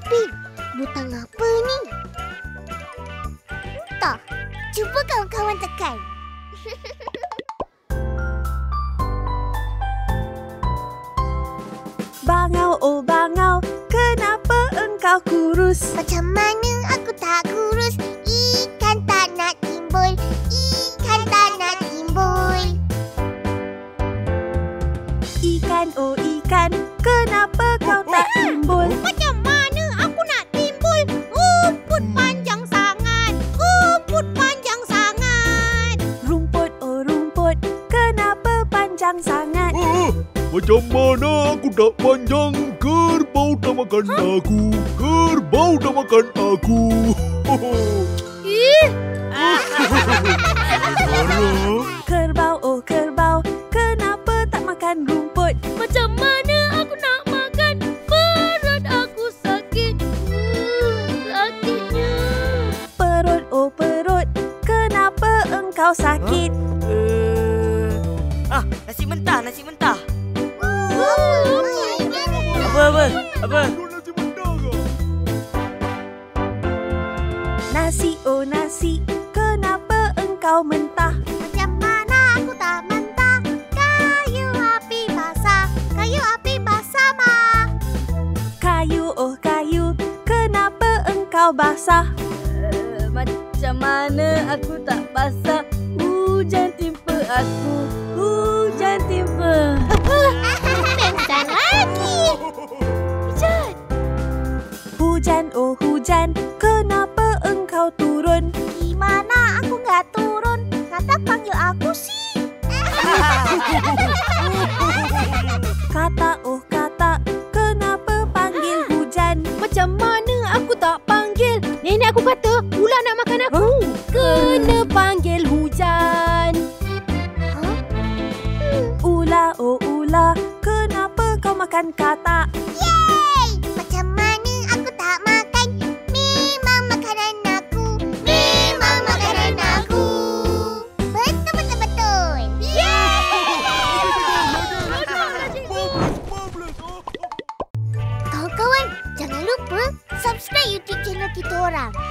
Ipin, butang apa ni? Entah. Cuba kawan-kawan tekan. Bangau, oh bangau, kenapa engkau kurus? Macam mana aku tak kurus? Ikan tak nak timbul. Ikan tak nak timbul. Ikan, oh ikan, kenapa kau tak timbul? Macam macam mana aku tak panjang? Kerbau tak makan aku. Kerbau tak makan aku. Kerbau, oh kerbau, kenapa tak makan rumput? Macam mana aku nak makan? Perut aku sakit. Uh, sakitnya. Perut, oh perut, kenapa engkau sakit? Eh, ah, nasi mentah, nasi mentah. Apa apa? Apa? nasi oh nasi, kenapa engkau mentah? Macam mana aku tak mentah? Kayu api basah. Kayu api basah, Ma. Kayu, oh kayu, kenapa engkau basah? Uh, macam mana aku tak basah? Hujan timpa aku. Hujan timpa. Hujan, oh hujan, kenapa engkau turun? Di mana aku nggak turun? Kata panggil aku sih. Kata, oh kata, kenapa panggil hujan? Macam mana aku tak panggil? Nenek aku kata ular nak makan aku. Kena panggil hujan. Ula, oh ula, kenapa kau makan kata? Yeay! Kawan-kawan,